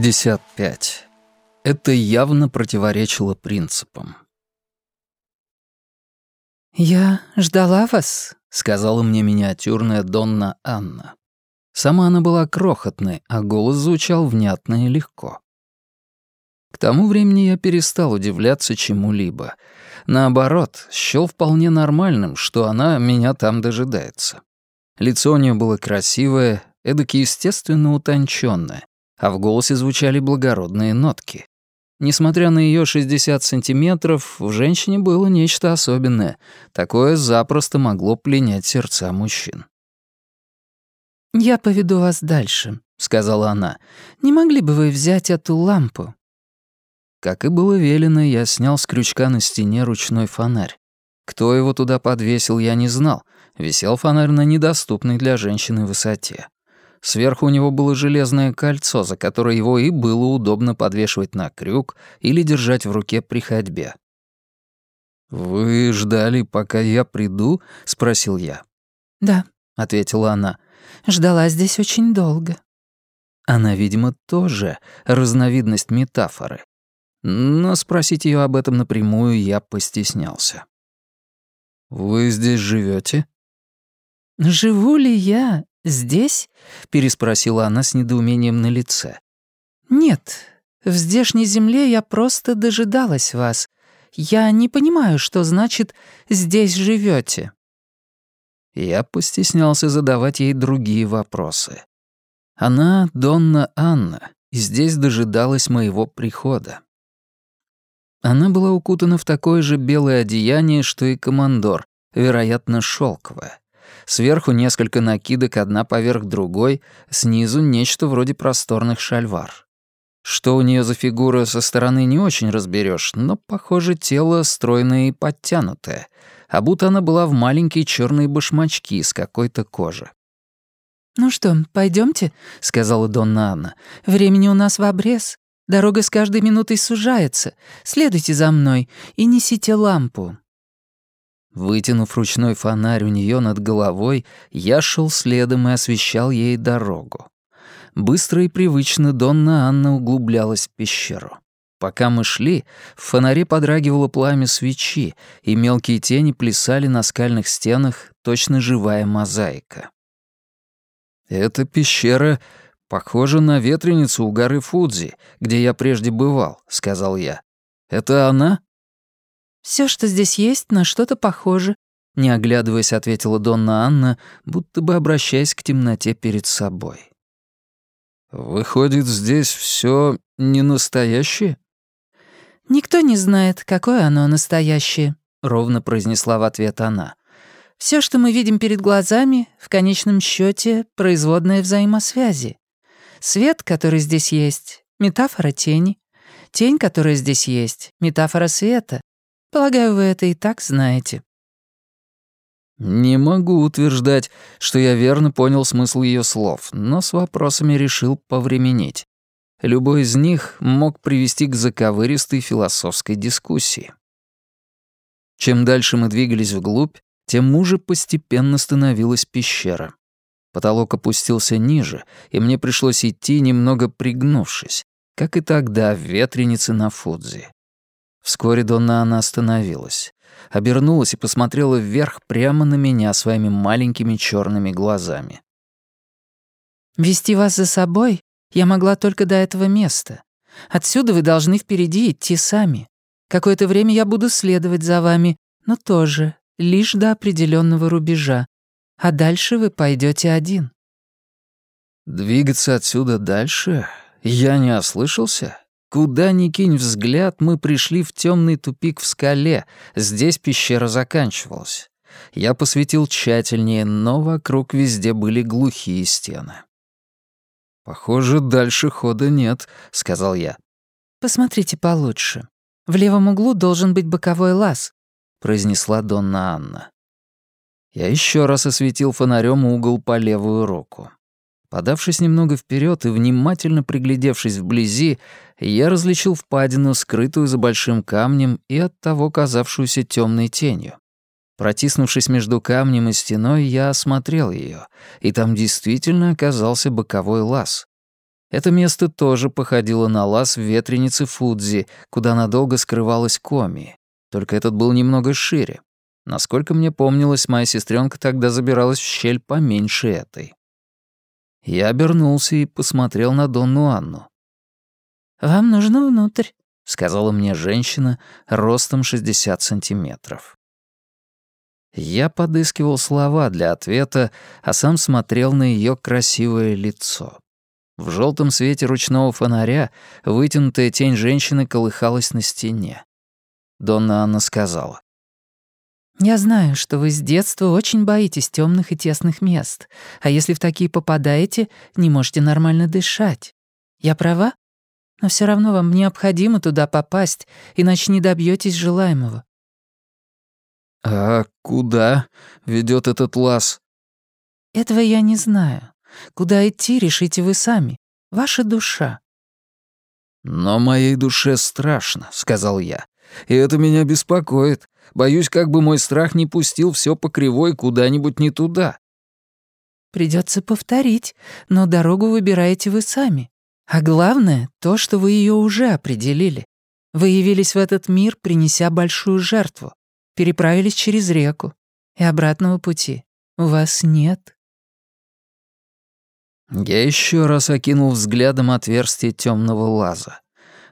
55. Это явно противоречило принципам. «Я ждала вас», — сказала мне миниатюрная Донна Анна. Сама она была крохотной, а голос звучал внятно и легко. К тому времени я перестал удивляться чему-либо. Наоборот, счёл вполне нормальным, что она меня там дожидается. Лицо у нее было красивое, эдак естественно утонченное, а в голосе звучали благородные нотки. Несмотря на ее 60 сантиметров, в женщине было нечто особенное. Такое запросто могло пленять сердца мужчин. «Я поведу вас дальше», — сказала она. «Не могли бы вы взять эту лампу?» Как и было велено, я снял с крючка на стене ручной фонарь. Кто его туда подвесил, я не знал. Висел фонарь на недоступной для женщины высоте. Сверху у него было железное кольцо, за которое его и было удобно подвешивать на крюк или держать в руке при ходьбе. «Вы ждали, пока я приду?» — спросил я. «Да», — ответила она. «Ждала здесь очень долго». Она, видимо, тоже разновидность метафоры. Но спросить ее об этом напрямую я постеснялся. «Вы здесь живете? «Живу ли я здесь?» — переспросила она с недоумением на лице. «Нет, в здешней земле я просто дожидалась вас. Я не понимаю, что значит «здесь живете. Я постеснялся задавать ей другие вопросы. Она, Донна Анна, и здесь дожидалась моего прихода. Она была укутана в такое же белое одеяние, что и командор, вероятно, шелковое. Сверху несколько накидок одна поверх другой, снизу нечто вроде просторных шальвар. Что у нее за фигура со стороны не очень разберешь, но, похоже, тело стройное и подтянутое, а будто она была в маленькие черные башмачки из какой-то кожи. «Ну что, пойдемте, сказала Донна Анна. «Времени у нас в обрез. Дорога с каждой минутой сужается. Следуйте за мной и несите лампу». Вытянув ручной фонарь у нее над головой, я шел следом и освещал ей дорогу. Быстро и привычно Донна Анна углублялась в пещеру. Пока мы шли, в фонаре подрагивало пламя свечи, и мелкие тени плясали на скальных стенах, точно живая мозаика. Эта пещера «Похоже на ветреницу у горы Фудзи, где я прежде бывал», — сказал я. «Это она?» Все, что здесь есть, на что-то похоже», — не оглядываясь, ответила Донна Анна, будто бы обращаясь к темноте перед собой. «Выходит, здесь все не настоящее?» «Никто не знает, какое оно настоящее», — ровно произнесла в ответ она. Все, что мы видим перед глазами, в конечном счете, производная взаимосвязи. Свет, который здесь есть, — метафора тени. Тень, которая здесь есть, — метафора света. Полагаю, вы это и так знаете. Не могу утверждать, что я верно понял смысл ее слов, но с вопросами решил повременить. Любой из них мог привести к заковыристой философской дискуссии. Чем дальше мы двигались вглубь, тем уже постепенно становилась пещера. Потолок опустился ниже, и мне пришлось идти, немного пригнувшись, как и тогда в ветренице на Фудзи. Вскоре Донна она остановилась, обернулась и посмотрела вверх прямо на меня своими маленькими черными глазами. «Вести вас за собой я могла только до этого места. Отсюда вы должны впереди идти сами. Какое-то время я буду следовать за вами, но тоже лишь до определенного рубежа а дальше вы пойдете один». «Двигаться отсюда дальше? Я не ослышался? Куда ни кинь взгляд, мы пришли в темный тупик в скале, здесь пещера заканчивалась. Я посветил тщательнее, но вокруг везде были глухие стены. «Похоже, дальше хода нет», — сказал я. «Посмотрите получше. В левом углу должен быть боковой лаз», — произнесла Донна Анна. Я еще раз осветил фонарем угол по левую руку. Подавшись немного вперед и внимательно приглядевшись вблизи, я различил впадину, скрытую за большим камнем и оттого казавшуюся темной тенью. Протиснувшись между камнем и стеной, я осмотрел ее, и там действительно оказался боковой лаз. Это место тоже походило на лаз в ветренице Фудзи, куда надолго скрывалась Коми. Только этот был немного шире. Насколько мне помнилось, моя сестренка тогда забиралась в щель поменьше этой. Я обернулся и посмотрел на Донну Анну. «Вам нужно внутрь», — сказала мне женщина ростом 60 сантиметров. Я подыскивал слова для ответа, а сам смотрел на ее красивое лицо. В желтом свете ручного фонаря вытянутая тень женщины колыхалась на стене. Донна Анна сказала. «Я знаю, что вы с детства очень боитесь темных и тесных мест, а если в такие попадаете, не можете нормально дышать. Я права? Но все равно вам необходимо туда попасть, иначе не добьетесь желаемого». «А куда ведет этот лаз?» «Этого я не знаю. Куда идти, решите вы сами. Ваша душа». «Но моей душе страшно», — сказал я. «И это меня беспокоит. Боюсь, как бы мой страх не пустил все по кривой куда-нибудь не туда». Придется повторить, но дорогу выбираете вы сами. А главное — то, что вы ее уже определили. Вы явились в этот мир, принеся большую жертву, переправились через реку, и обратного пути у вас нет. Я еще раз окинул взглядом отверстие темного лаза.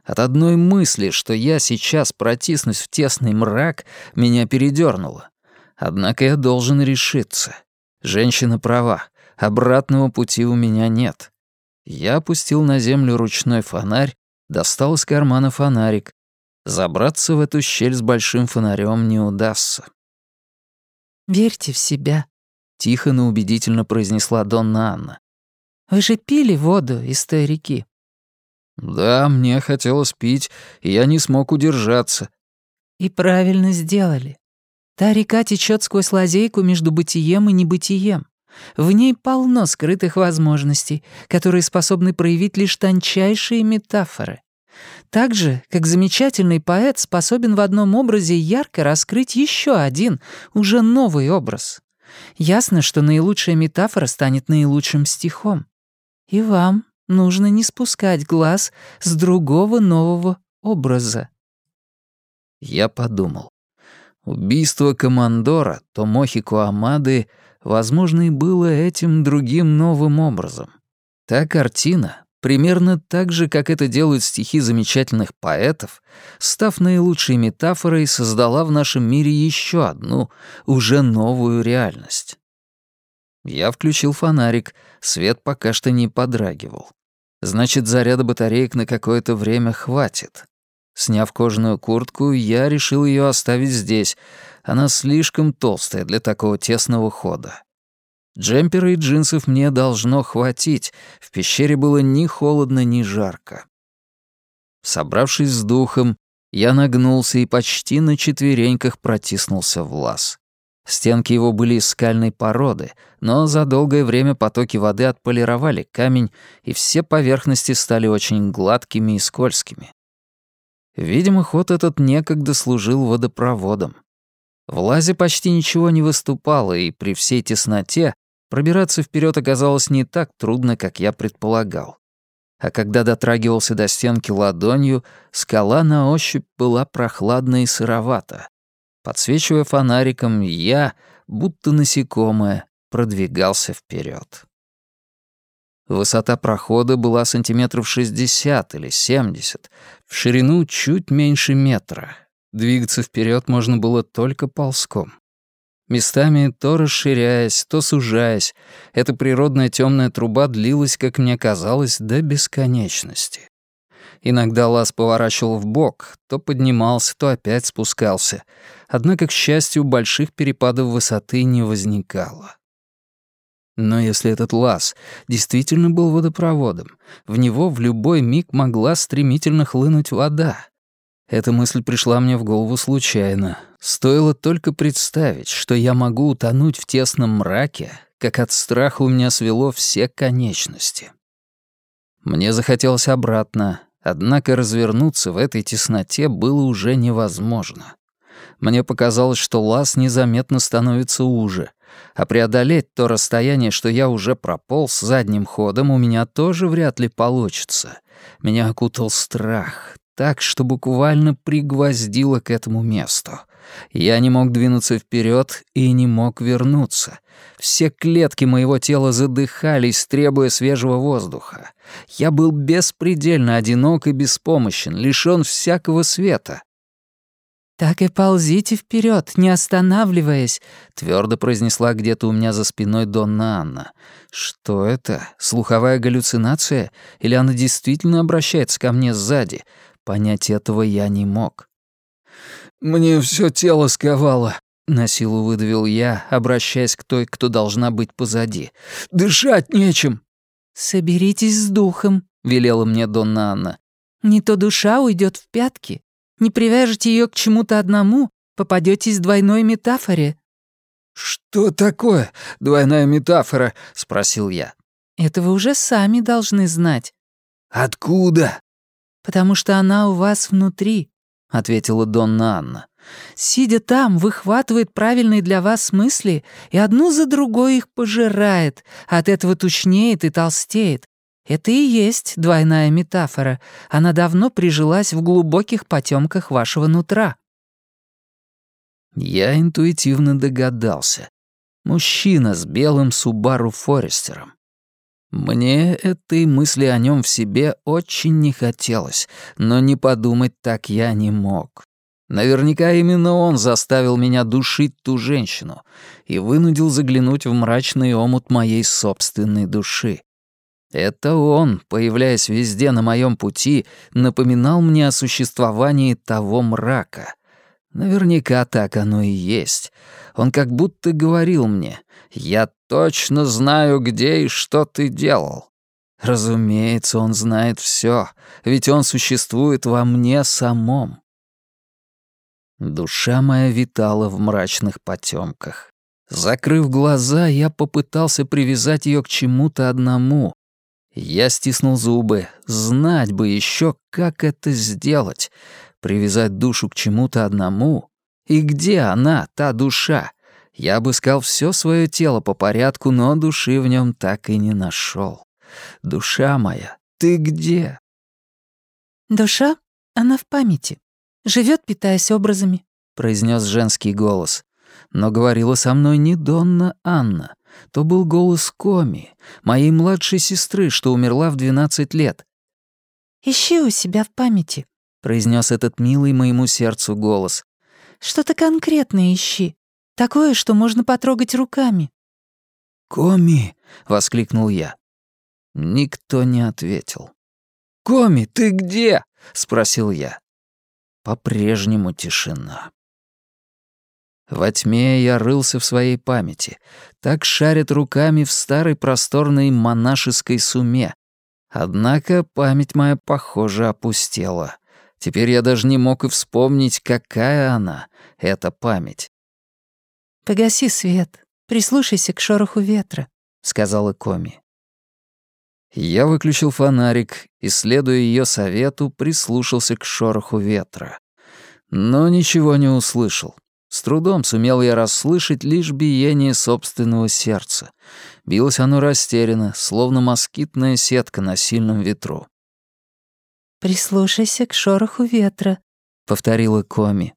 От одной мысли, что я сейчас протиснусь в тесный мрак, меня передернуло. Однако я должен решиться. Женщина права, обратного пути у меня нет. Я опустил на землю ручной фонарь, достал из кармана фонарик. Забраться в эту щель с большим фонарем не удастся. «Верьте в себя», — тихо, но убедительно произнесла Донна Анна. Вы же пили воду из той реки?» «Да, мне хотелось пить, и я не смог удержаться». «И правильно сделали. Та река течет сквозь лазейку между бытием и небытием. В ней полно скрытых возможностей, которые способны проявить лишь тончайшие метафоры. Так же, как замечательный поэт способен в одном образе ярко раскрыть еще один, уже новый образ. Ясно, что наилучшая метафора станет наилучшим стихом. И вам нужно не спускать глаз с другого нового образа. Я подумал. Убийство командора Томохи Куамады, возможно, и было этим другим новым образом. Та картина, примерно так же, как это делают стихи замечательных поэтов, став наилучшей метафорой, создала в нашем мире еще одну, уже новую реальность. Я включил фонарик, свет пока что не подрагивал. Значит, заряда батареек на какое-то время хватит. Сняв кожаную куртку, я решил ее оставить здесь. Она слишком толстая для такого тесного хода. Джемпера и джинсов мне должно хватить. В пещере было ни холодно, ни жарко. Собравшись с духом, я нагнулся и почти на четвереньках протиснулся в лаз. Стенки его были из скальной породы, но за долгое время потоки воды отполировали камень, и все поверхности стали очень гладкими и скользкими. Видимо, ход этот некогда служил водопроводом. В лазе почти ничего не выступало, и при всей тесноте пробираться вперед оказалось не так трудно, как я предполагал. А когда дотрагивался до стенки ладонью, скала на ощупь была прохладна и сыровата. Подсвечивая фонариком, я, будто насекомое, продвигался вперед. Высота прохода была сантиметров 60 или 70, в ширину чуть меньше метра. Двигаться вперед можно было только ползком. Местами то расширяясь, то сужаясь, эта природная темная труба длилась, как мне казалось, до бесконечности. Иногда лаз поворачивал в бок, то поднимался, то опять спускался. Однако, к счастью, больших перепадов высоты не возникало. Но если этот лаз действительно был водопроводом, в него в любой миг могла стремительно хлынуть вода. Эта мысль пришла мне в голову случайно. Стоило только представить, что я могу утонуть в тесном мраке, как от страха у меня свело все конечности. Мне захотелось обратно, Однако развернуться в этой тесноте было уже невозможно. Мне показалось, что лаз незаметно становится уже, а преодолеть то расстояние, что я уже прополз задним ходом, у меня тоже вряд ли получится. Меня окутал страх, так, что буквально пригвоздило к этому месту. Я не мог двинуться вперед и не мог вернуться. Все клетки моего тела задыхались, требуя свежего воздуха. Я был беспредельно одинок и беспомощен, лишён всякого света. «Так и ползите вперед, не останавливаясь», — твердо произнесла где-то у меня за спиной Донна Анна. «Что это? Слуховая галлюцинация? Или она действительно обращается ко мне сзади? Понять этого я не мог». «Мне все тело сковало», — на силу выдавил я, обращаясь к той, кто должна быть позади. «Дышать нечем». «Соберитесь с духом», — велела мне Донна Анна. «Не то душа уйдет в пятки». Не привяжете ее к чему-то одному, попадетесь в двойной метафоре». «Что такое двойная метафора?» — спросил я. «Это вы уже сами должны знать». «Откуда?» «Потому что она у вас внутри», — ответила Донна Анна. «Сидя там, выхватывает правильные для вас мысли и одну за другой их пожирает, от этого тучнеет и толстеет, это и есть двойная метафора. Она давно прижилась в глубоких потемках вашего нутра. Я интуитивно догадался. Мужчина с белым Субару Форестером. Мне этой мысли о нем в себе очень не хотелось, но не подумать так я не мог. Наверняка именно он заставил меня душить ту женщину и вынудил заглянуть в мрачный омут моей собственной души. Это он, появляясь везде на моем пути, напоминал мне о существовании того мрака. Наверняка так оно и есть. Он как будто говорил мне, «Я точно знаю, где и что ты делал». Разумеется, он знает все, ведь он существует во мне самом. Душа моя витала в мрачных потемках. Закрыв глаза, я попытался привязать ее к чему-то одному, я стиснул зубы. Знать бы еще, как это сделать. Привязать душу к чему-то одному. И где она, та душа? Я обыскал все свое тело по порядку, но души в нем так и не нашел. Душа моя, ты где? Душа, она в памяти. Живет, питаясь образами, произнес женский голос. Но говорила со мной не Донна Анна то был голос Коми, моей младшей сестры, что умерла в 12 лет. «Ищи у себя в памяти», — произнес этот милый моему сердцу голос. «Что-то конкретное ищи. Такое, что можно потрогать руками». «Коми!» — воскликнул я. Никто не ответил. «Коми, ты где?» — спросил я. По-прежнему тишина. Во тьме я рылся в своей памяти. Так шарят руками в старой просторной монашеской суме. Однако память моя, похоже, опустела. Теперь я даже не мог и вспомнить, какая она, эта память. «Погаси свет, прислушайся к шороху ветра», — сказала Коми. Я выключил фонарик и, следуя ее совету, прислушался к шороху ветра. Но ничего не услышал. С трудом сумел я расслышать лишь биение собственного сердца. Билось оно растерянно, словно москитная сетка на сильном ветру. «Прислушайся к шороху ветра», — повторила Коми.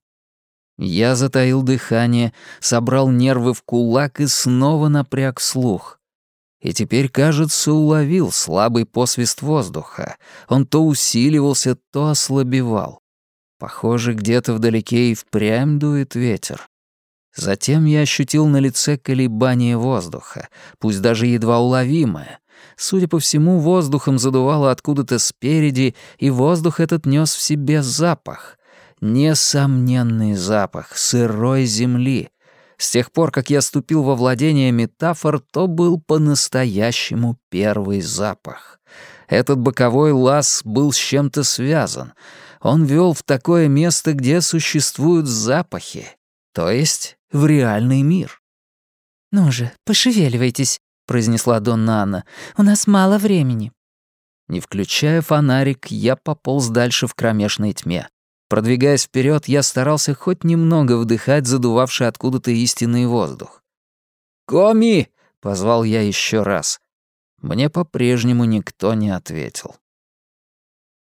Я затаил дыхание, собрал нервы в кулак и снова напряг слух. И теперь, кажется, уловил слабый посвист воздуха. Он то усиливался, то ослабевал. Похоже, где-то вдалеке и впрямь дует ветер. Затем я ощутил на лице колебание воздуха, пусть даже едва уловимое. Судя по всему, воздухом задувало откуда-то спереди, и воздух этот нес в себе запах. Несомненный запах сырой земли. С тех пор, как я ступил во владение метафор, то был по-настоящему первый запах. Этот боковой лаз был с чем-то связан — он вел в такое место, где существуют запахи, то есть в реальный мир. «Ну же, пошевеливайтесь», — произнесла Донна Анна. «У нас мало времени». Не включая фонарик, я пополз дальше в кромешной тьме. Продвигаясь вперед, я старался хоть немного вдыхать задувавший откуда-то истинный воздух. Коми!» — позвал я еще раз. Мне по-прежнему никто не ответил.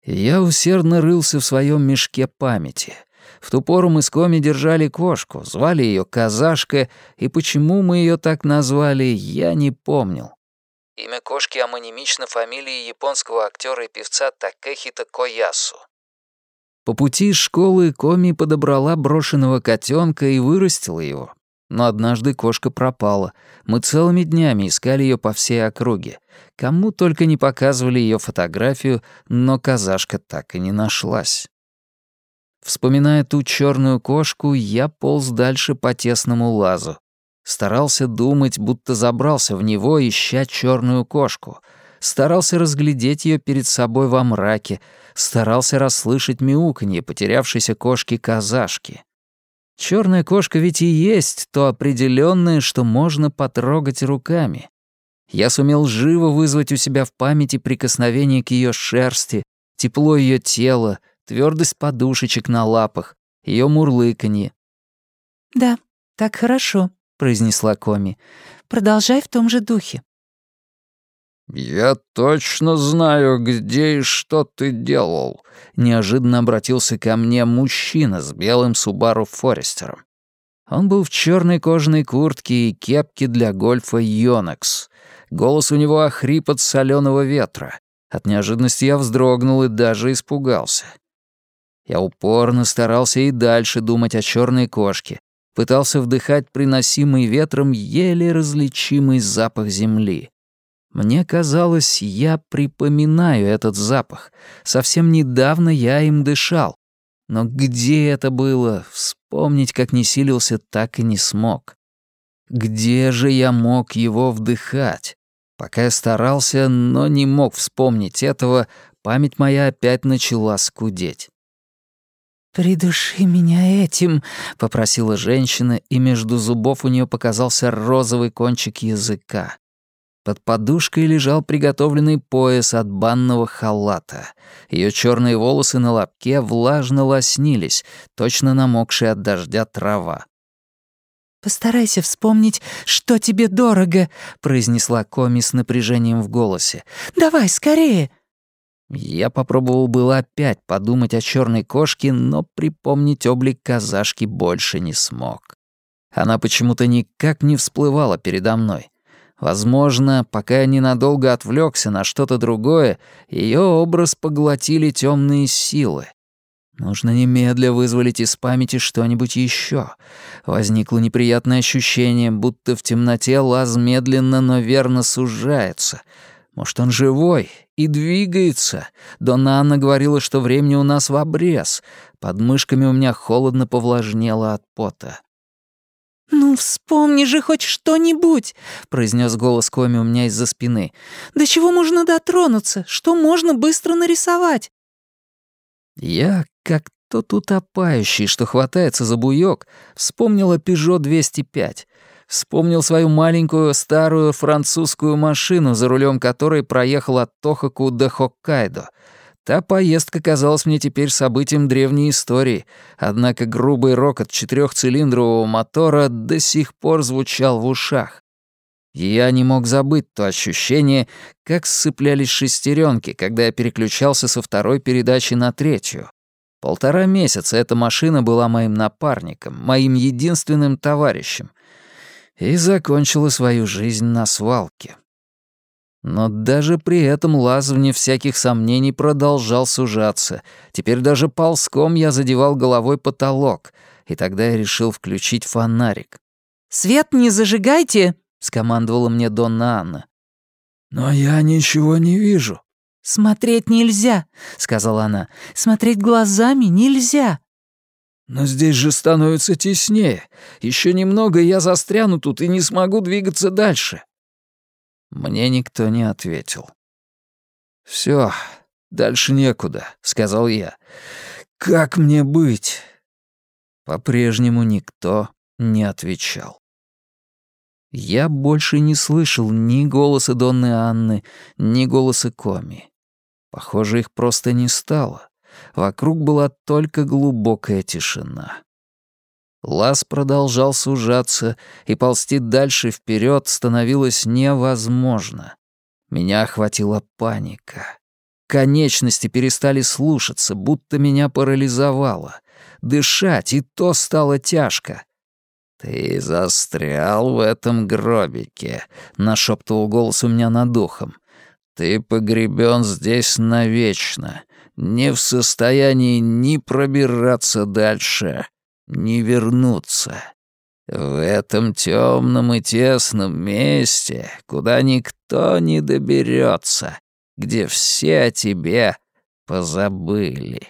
Я усердно рылся в своем мешке памяти. В ту пору мы с Коми держали кошку, звали ее Казашка, и почему мы ее так назвали, я не помнил. Имя кошки амонимично фамилии японского актера и певца Такехита Коясу. По пути из школы Коми подобрала брошенного котенка и вырастила его. Но однажды кошка пропала. Мы целыми днями искали ее по всей округе. Кому только не показывали ее фотографию, но казашка так и не нашлась. Вспоминая ту черную кошку, я полз дальше по тесному лазу. Старался думать, будто забрался в него, ища черную кошку. Старался разглядеть ее перед собой во мраке, старался расслышать мяуканье потерявшейся кошки-казашки. Черная кошка ведь и есть то определенное, что можно потрогать руками. Я сумел живо вызвать у себя в памяти прикосновение к ее шерсти, тепло ее тела, твердость подушечек на лапах, ее мурлыканье. «Да, так хорошо», — произнесла Коми. «Продолжай в том же духе». «Я точно знаю, где и что ты делал», — неожиданно обратился ко мне мужчина с белым Субару Форестером. Он был в черной кожаной куртке и кепке для гольфа Йонекс. Голос у него охрип от соленого ветра. От неожиданности я вздрогнул и даже испугался. Я упорно старался и дальше думать о черной кошке, пытался вдыхать приносимый ветром еле различимый запах земли. Мне казалось, я припоминаю этот запах. Совсем недавно я им дышал. Но где это было, вспомнить как не силился, так и не смог. Где же я мог его вдыхать? Пока я старался, но не мог вспомнить этого, память моя опять начала скудеть. «Придуши меня этим», — попросила женщина, и между зубов у нее показался розовый кончик языка. Под подушкой лежал приготовленный пояс от банного халата. Ее черные волосы на лобке влажно лоснились, точно намокшие от дождя трава. «Постарайся вспомнить, что тебе дорого», — произнесла Коми с напряжением в голосе. «Давай, скорее!» Я попробовал было опять подумать о черной кошке, но припомнить облик казашки больше не смог. Она почему-то никак не всплывала передо мной. Возможно, пока я ненадолго отвлекся на что-то другое, ее образ поглотили темные силы. Нужно немедля вызволить из памяти что-нибудь еще. Возникло неприятное ощущение, будто в темноте лаз медленно, но верно сужается. Может, он живой и двигается? Дона Анна говорила, что времени у нас в обрез. Под мышками у меня холодно повлажнело от пота. «Ну, вспомни же хоть что-нибудь», — произнес голос Коми у меня из-за спины. «До чего можно дотронуться? Что можно быстро нарисовать?» Я, как тот утопающий, что хватается за буёк, вспомнил о «Пежо 205». Вспомнил свою маленькую старую французскую машину, за рулем которой проехал от Тохоку до Хоккайдо — Та поездка казалась мне теперь событием древней истории, однако грубый рокот четырехцилиндрового мотора до сих пор звучал в ушах. Я не мог забыть то ощущение, как сцеплялись шестеренки, когда я переключался со второй передачи на третью. Полтора месяца эта машина была моим напарником, моим единственным товарищем. И закончила свою жизнь на свалке. Но даже при этом лаз, вне всяких сомнений, продолжал сужаться. Теперь даже ползком я задевал головой потолок, и тогда я решил включить фонарик. «Свет не зажигайте!» — скомандовала мне Донна Анна. «Но я ничего не вижу». «Смотреть нельзя», — сказала она. «Смотреть глазами нельзя». «Но здесь же становится теснее. Еще немного, и я застряну тут и не смогу двигаться дальше». Мне никто не ответил. «Всё, дальше некуда», — сказал я. «Как мне быть?» По-прежнему никто не отвечал. Я больше не слышал ни голоса Донны Анны, ни голоса Коми. Похоже, их просто не стало. Вокруг была только глубокая тишина. Лаз продолжал сужаться, и ползти дальше вперед становилось невозможно. Меня охватила паника. Конечности перестали слушаться, будто меня парализовало. Дышать и то стало тяжко. «Ты застрял в этом гробике», — нашептывал голос у меня над ухом. «Ты погребен здесь навечно, не в состоянии ни пробираться дальше, ни вернуться. В этом темном и тесном месте, куда никто не доберется, где все о тебе позабыли».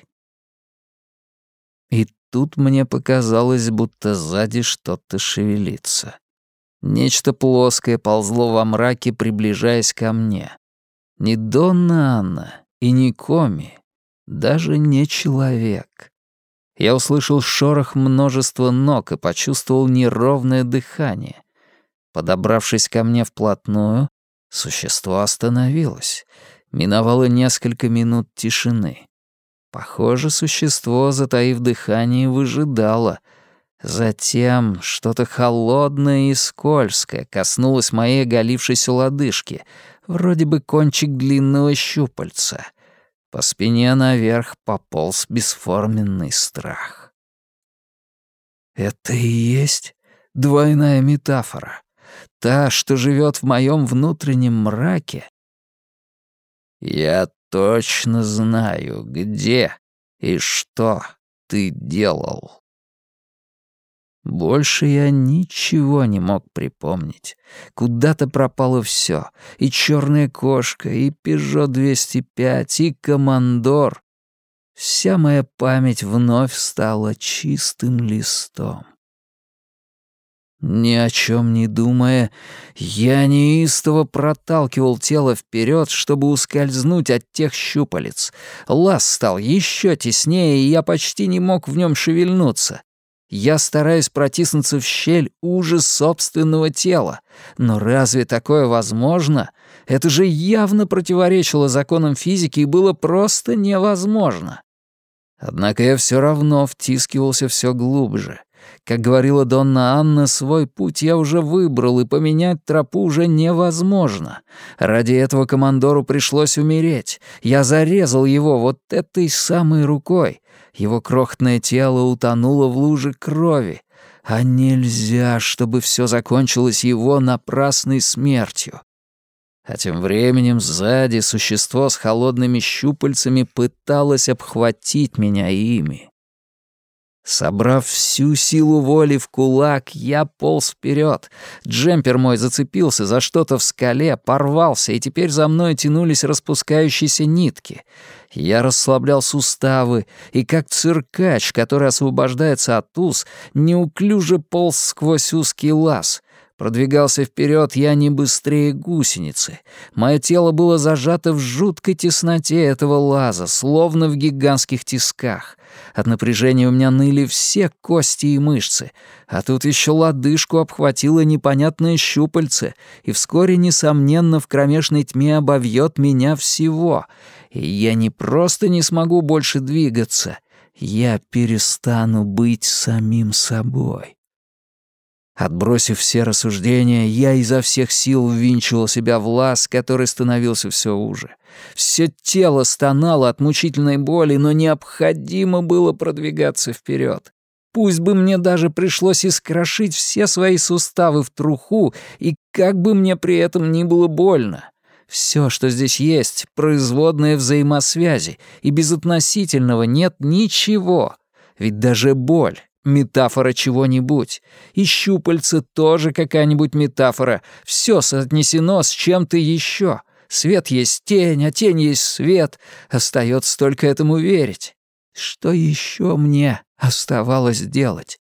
И тут мне показалось, будто сзади что-то шевелится. Нечто плоское ползло во мраке, приближаясь ко мне. Не Донна Анна и не Коми, даже не человек. Я услышал шорох множества ног и почувствовал неровное дыхание. Подобравшись ко мне вплотную, существо остановилось. Миновало несколько минут тишины. Похоже, существо, затаив дыхание, выжидало. Затем что-то холодное и скользкое коснулось моей оголившейся лодыжки, вроде бы кончик длинного щупальца. По спине наверх пополз бесформенный страх. Это и есть двойная метафора. Та, что живет в моем внутреннем мраке. Я точно знаю, где и что ты делал. Больше я ничего не мог припомнить. Куда-то пропало все. И черная кошка, и Пежо 205, и командор. Вся моя память вновь стала чистым листом. Ни о чем не думая, я неистово проталкивал тело вперед, чтобы ускользнуть от тех щупалец. Лаз стал еще теснее, и я почти не мог в нем шевельнуться. Я стараюсь протиснуться в щель ужас собственного тела. Но разве такое возможно? Это же явно противоречило законам физики и было просто невозможно. Однако я все равно втискивался все глубже. Как говорила Донна Анна, свой путь я уже выбрал, и поменять тропу уже невозможно. Ради этого командору пришлось умереть. Я зарезал его вот этой самой рукой. Его крохотное тело утонуло в луже крови. А нельзя, чтобы все закончилось его напрасной смертью. А тем временем сзади существо с холодными щупальцами пыталось обхватить меня ими. Собрав всю силу воли в кулак, я полз вперед. Джемпер мой зацепился за что-то в скале, порвался, и теперь за мной тянулись распускающиеся нитки. Я расслаблял суставы, и как циркач, который освобождается от уз, неуклюже полз сквозь узкий лаз. Продвигался вперед я не быстрее гусеницы. Мое тело было зажато в жуткой тесноте этого лаза, словно в гигантских тисках. От напряжения у меня ныли все кости и мышцы, а тут еще лодыжку обхватило непонятное щупальце, и вскоре, несомненно, в кромешной тьме обовьет меня всего. И я не просто не смогу больше двигаться, я перестану быть самим собой. Отбросив все рассуждения, я изо всех сил ввинчивал себя в лаз, который становился все уже. Все тело стонало от мучительной боли, но необходимо было продвигаться вперед. Пусть бы мне даже пришлось искрошить все свои суставы в труху, и как бы мне при этом ни было больно. Все, что здесь есть, производное взаимосвязи, и без относительного нет ничего. Ведь даже боль метафора чего-нибудь. И щупальце тоже какая-нибудь метафора. Все соотнесено с чем-то еще. Свет есть тень, а тень есть свет. Остается только этому верить. Что еще мне оставалось делать?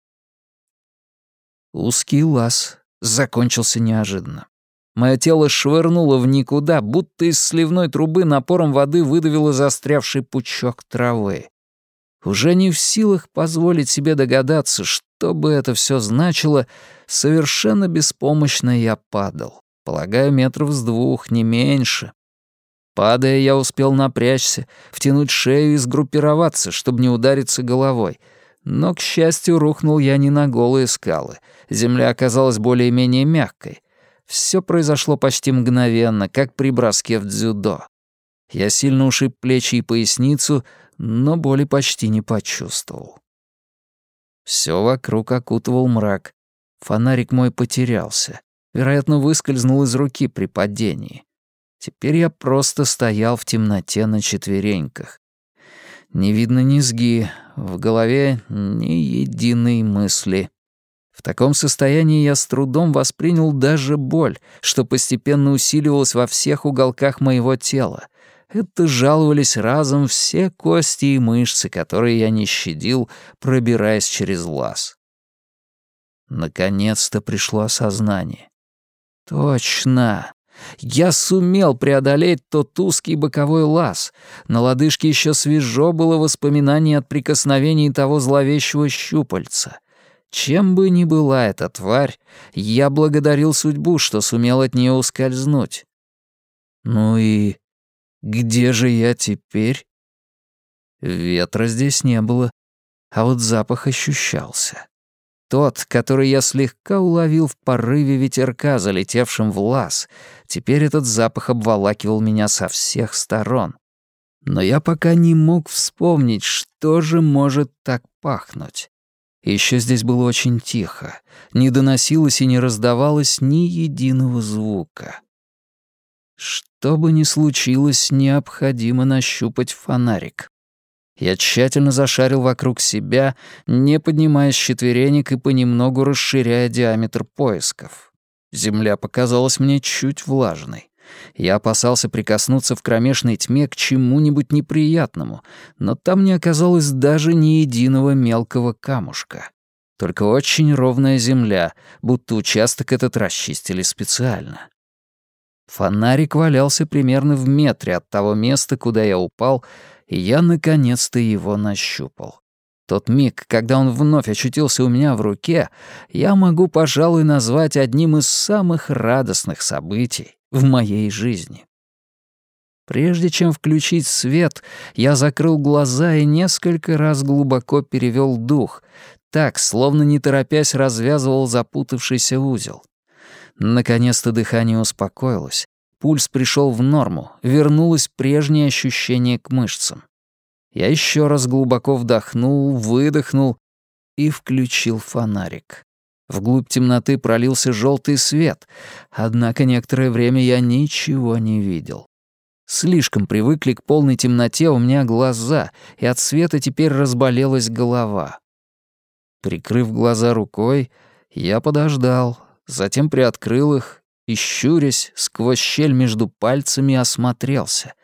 Узкий лаз закончился неожиданно. Мое тело швырнуло в никуда, будто из сливной трубы напором воды выдавило застрявший пучок травы. Уже не в силах позволить себе догадаться, что бы это все значило, совершенно беспомощно я падал. Полагаю, метров с двух, не меньше. Падая, я успел напрячься, втянуть шею и сгруппироваться, чтобы не удариться головой. Но, к счастью, рухнул я не на голые скалы. Земля оказалась более-менее мягкой. Все произошло почти мгновенно, как при броске в дзюдо. Я сильно ушиб плечи и поясницу, но боли почти не почувствовал. Все вокруг окутывал мрак. Фонарик мой потерялся. Вероятно, выскользнул из руки при падении. Теперь я просто стоял в темноте на четвереньках. Не видно низги, в голове ни единой мысли. В таком состоянии я с трудом воспринял даже боль, что постепенно усиливалась во всех уголках моего тела. Это жаловались разом все кости и мышцы, которые я не щадил, пробираясь через лаз. Наконец-то пришло осознание. Точно. Я сумел преодолеть тот узкий боковой лаз. На лодыжке еще свежо было воспоминание от прикосновений того зловещего щупальца. Чем бы ни была эта тварь, я благодарил судьбу, что сумел от нее ускользнуть. Ну и где же я теперь? Ветра здесь не было, а вот запах ощущался. Тот, который я слегка уловил в порыве ветерка, залетевшем в лаз. Теперь этот запах обволакивал меня со всех сторон. Но я пока не мог вспомнить, что же может так пахнуть. Еще здесь было очень тихо, не доносилось и не раздавалось ни единого звука. Что бы ни случилось, необходимо нащупать фонарик. Я тщательно зашарил вокруг себя, не поднимаясь с четверенек и понемногу расширяя диаметр поисков. Земля показалась мне чуть влажной. Я опасался прикоснуться в кромешной тьме к чему-нибудь неприятному, но там не оказалось даже ни единого мелкого камушка. Только очень ровная земля, будто участок этот расчистили специально. Фонарик валялся примерно в метре от того места, куда я упал, и я наконец-то его нащупал. Тот миг, когда он вновь очутился у меня в руке, я могу, пожалуй, назвать одним из самых радостных событий в моей жизни. Прежде чем включить свет, я закрыл глаза и несколько раз глубоко перевел дух, так, словно не торопясь развязывал запутавшийся узел. Наконец-то дыхание успокоилось, Пульс пришел в норму, вернулось прежнее ощущение к мышцам. Я еще раз глубоко вдохнул, выдохнул и включил фонарик. Вглубь темноты пролился желтый свет, однако некоторое время я ничего не видел. Слишком привыкли к полной темноте у меня глаза, и от света теперь разболелась голова. Прикрыв глаза рукой, я подождал, затем приоткрыл их и, щурясь, сквозь щель между пальцами осмотрелся.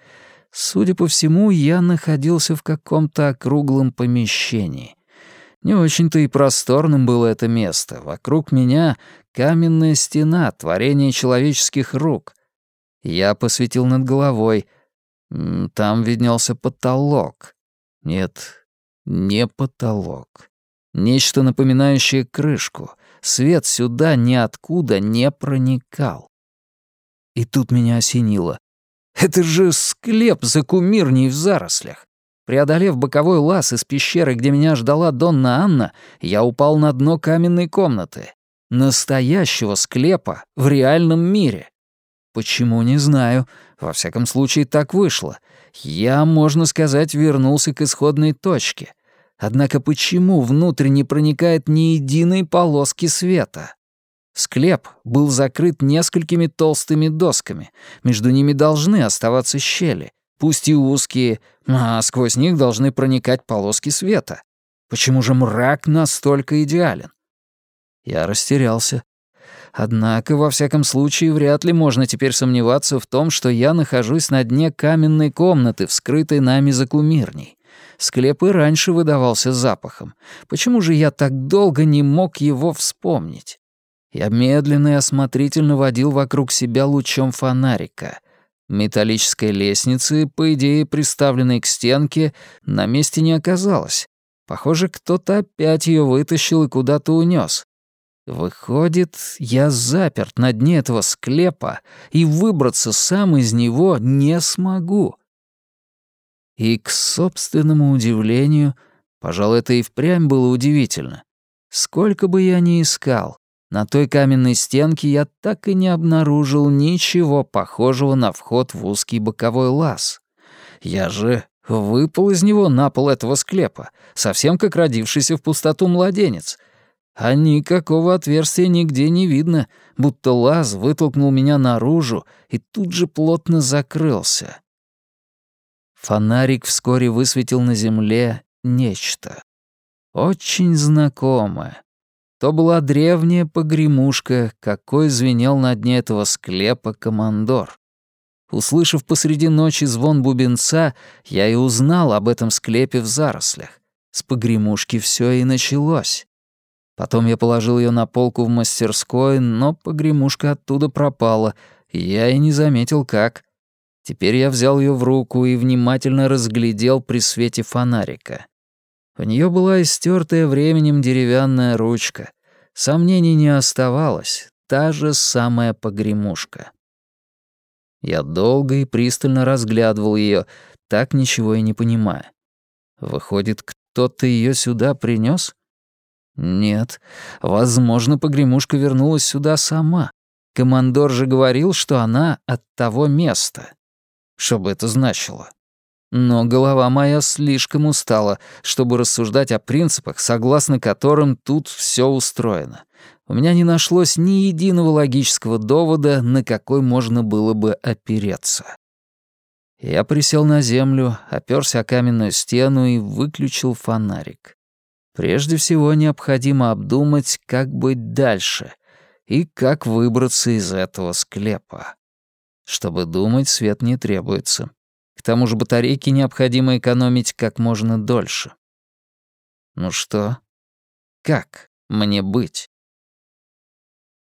Судя по всему, я находился в каком-то округлом помещении. Не очень-то и просторным было это место. Вокруг меня каменная стена, творение человеческих рук. Я посветил над головой. Там виднелся потолок. Нет, не потолок. Нечто напоминающее крышку — Свет сюда ниоткуда не проникал. И тут меня осенило. Это же склеп за кумирней в зарослях. Преодолев боковой лаз из пещеры, где меня ждала Донна Анна, я упал на дно каменной комнаты. Настоящего склепа в реальном мире. Почему, не знаю. Во всяком случае, так вышло. Я, можно сказать, вернулся к исходной точке — Однако почему внутрь не проникает ни единой полоски света? Склеп был закрыт несколькими толстыми досками. Между ними должны оставаться щели, пусть и узкие, а сквозь них должны проникать полоски света. Почему же мрак настолько идеален? Я растерялся. Однако, во всяком случае, вряд ли можно теперь сомневаться в том, что я нахожусь на дне каменной комнаты, вскрытой нами за кумирней. Склеп и раньше выдавался запахом. Почему же я так долго не мог его вспомнить? Я медленно и осмотрительно водил вокруг себя лучом фонарика. Металлической лестницы, по идее, приставленной к стенке, на месте не оказалось. Похоже, кто-то опять ее вытащил и куда-то унес. Выходит, я заперт на дне этого склепа и выбраться сам из него не смогу. И, к собственному удивлению, Пожалуй, это и впрямь было удивительно. Сколько бы я ни искал, на той каменной стенке я так и не обнаружил ничего похожего на вход в узкий боковой лаз. Я же выпал из него на пол этого склепа, совсем как родившийся в пустоту младенец. А никакого отверстия нигде не видно, будто лаз вытолкнул меня наружу и тут же плотно закрылся. Фонарик вскоре высветил на земле нечто. Очень знакомое. То была древняя погремушка, какой звенел на дне этого склепа командор. Услышав посреди ночи звон бубенца, я и узнал об этом склепе в зарослях. С погремушки все и началось. Потом я положил ее на полку в мастерской, но погремушка оттуда пропала, и я и не заметил, как. Теперь я взял ее в руку и внимательно разглядел при свете фонарика. У нее была истертая временем деревянная ручка. Сомнений не оставалось, та же самая погремушка. Я долго и пристально разглядывал ее, так ничего и не понимая. Выходит, кто-то ее сюда принес? Нет, возможно, погремушка вернулась сюда сама. Командор же говорил, что она от того места. Что бы это значило? Но голова моя слишком устала, чтобы рассуждать о принципах, согласно которым тут все устроено. У меня не нашлось ни единого логического довода, на какой можно было бы опереться. Я присел на землю, оперся о каменную стену и выключил фонарик. Прежде всего необходимо обдумать, как быть дальше и как выбраться из этого склепа. Чтобы думать, свет не требуется. К тому же батарейки необходимо экономить как можно дольше. Ну что? Как мне быть?